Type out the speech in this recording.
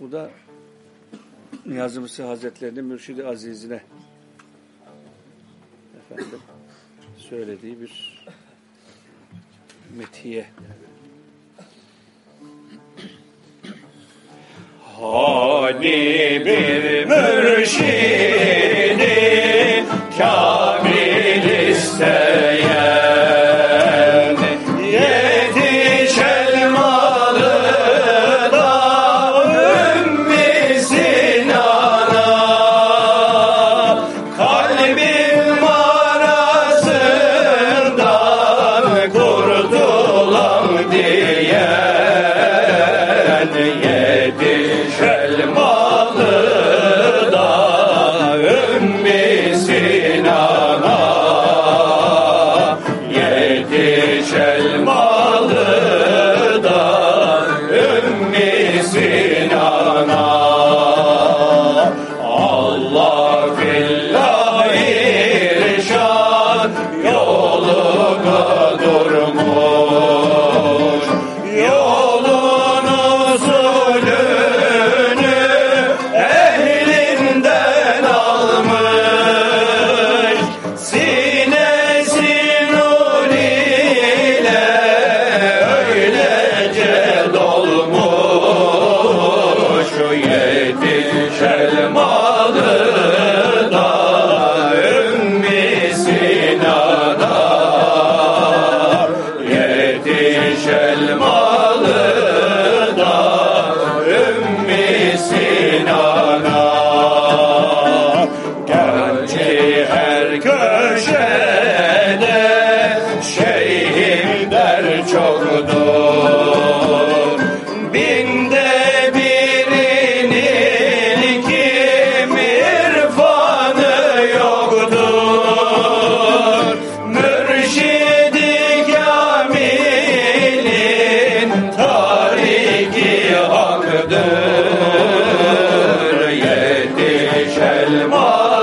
Bu da Niyazi Mısır Hazretleri'nin Mürşidi Aziz'ine efendim söylediği bir metiye. Hani bir mürşid Yeah. yana Gel her köşede Şeyhim çoktur. Selma.